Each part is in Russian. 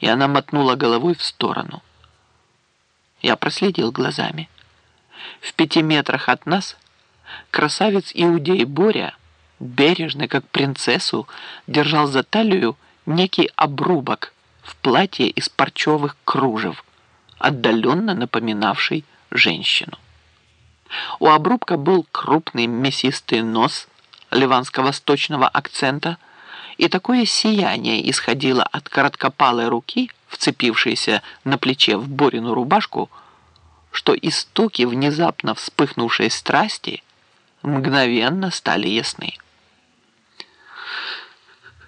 и она мотнула головой в сторону. Я проследил глазами. В пяти метрах от нас красавец Иудей Боря, бережно, как принцессу, держал за талию некий обрубок в платье из парчевых кружев, отдаленно напоминавший женщину. У обрубка был крупный мясистый нос ливанско-восточного акцента, и такое сияние исходило от короткопалой руки, вцепившейся на плече в Борину рубашку, что истоки внезапно вспыхнувшей страсти мгновенно стали ясны.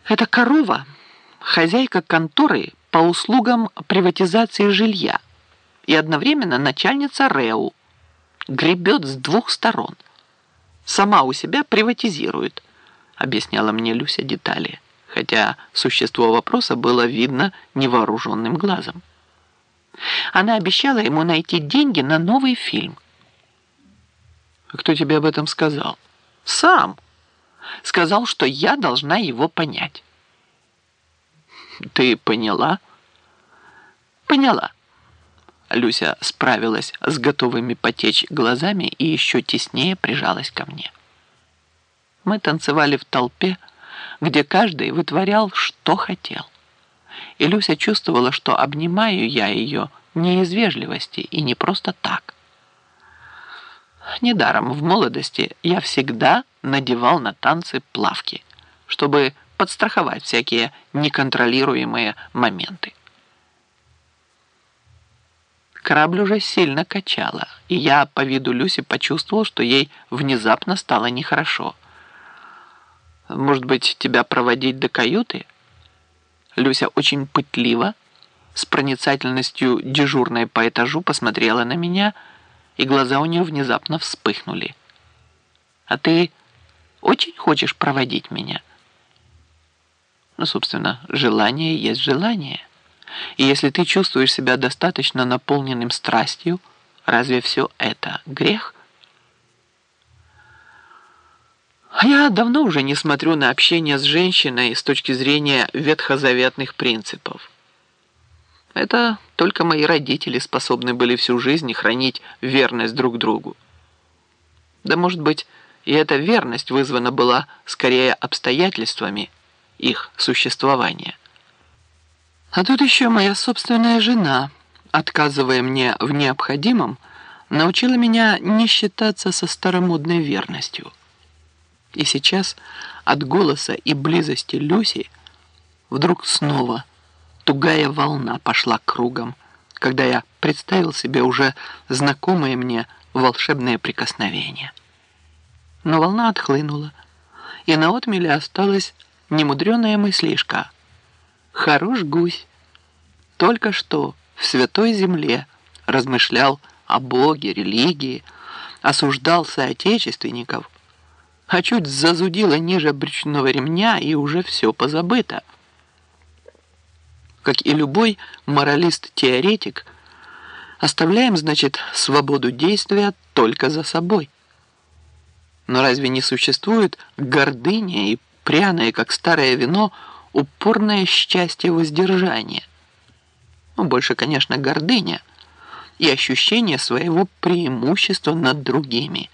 Эта корова – хозяйка конторы по услугам приватизации жилья и одновременно начальница РЭУ, гребет с двух сторон. Сама у себя приватизирует, объясняла мне Люся детали, хотя существо вопроса было видно невооруженным глазом. Она обещала ему найти деньги на новый фильм. «Кто тебе об этом сказал?» «Сам. Сказал, что я должна его понять». «Ты поняла?» «Поняла». Люся справилась с готовыми потечь глазами и еще теснее прижалась ко мне. Мы танцевали в толпе, где каждый вытворял, что хотел. И Люся чувствовала, что обнимаю я ее не из вежливости и не просто так. Недаром в молодости я всегда надевал на танцы плавки, чтобы подстраховать всякие неконтролируемые моменты. Корабль уже сильно качало, и я по виду Люси почувствовал, что ей внезапно стало нехорошо. «Может быть, тебя проводить до каюты?» Люся очень пытливо, с проницательностью дежурной по этажу, посмотрела на меня, и глаза у нее внезапно вспыхнули. «А ты очень хочешь проводить меня?» Ну, собственно, желание есть желание. И если ты чувствуешь себя достаточно наполненным страстью, разве все это грех? А я давно уже не смотрю на общение с женщиной с точки зрения ветхозаветных принципов. Это только мои родители способны были всю жизнь хранить верность друг другу. Да, может быть, и эта верность вызвана была скорее обстоятельствами их существования. А тут еще моя собственная жена, отказывая мне в необходимом, научила меня не считаться со старомодной верностью. И сейчас от голоса и близости Люси вдруг снова тугая волна пошла кругом, когда я представил себе уже знакомые мне волшебные прикосновения. Но волна отхлынула, и на отмеле осталась немудреная мыслишка — Хорош гусь. Только что в святой земле размышлял о Боге, религии, осуждал соотечественников, а чуть зазудило ниже брючного ремня, и уже все позабыто. Как и любой моралист-теоретик, оставляем, значит, свободу действия только за собой. Но разве не существует гордыня и пряное, как старое вино, упорное счастье воздержания. Ну, больше, конечно, гордыня и ощущение своего преимущества над другими,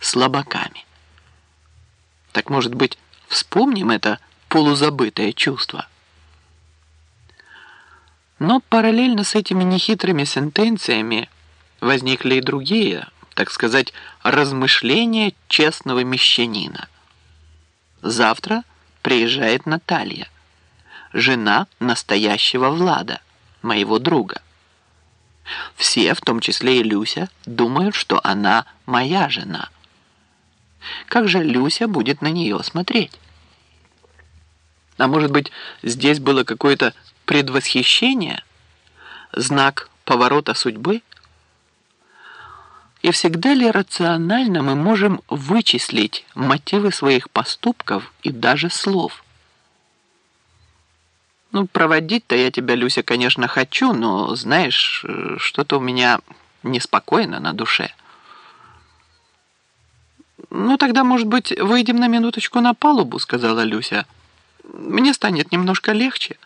слабаками. Так, может быть, вспомним это полузабытое чувство? Но параллельно с этими нехитрыми сентенциями возникли и другие, так сказать, размышления честного мещанина. Завтра приезжает Наталья жена настоящего Влада, моего друга. Все, в том числе и Люся, думают, что она моя жена. Как же Люся будет на нее смотреть? А может быть, здесь было какое-то предвосхищение? Знак поворота судьбы? И всегда ли рационально мы можем вычислить мотивы своих поступков и даже слов – ну, проводить-то я тебя, Люся, конечно, хочу, но, знаешь, что-то у меня неспокойно на душе. Ну, тогда, может быть, выйдем на минуточку на палубу, сказала Люся. Мне станет немножко легче.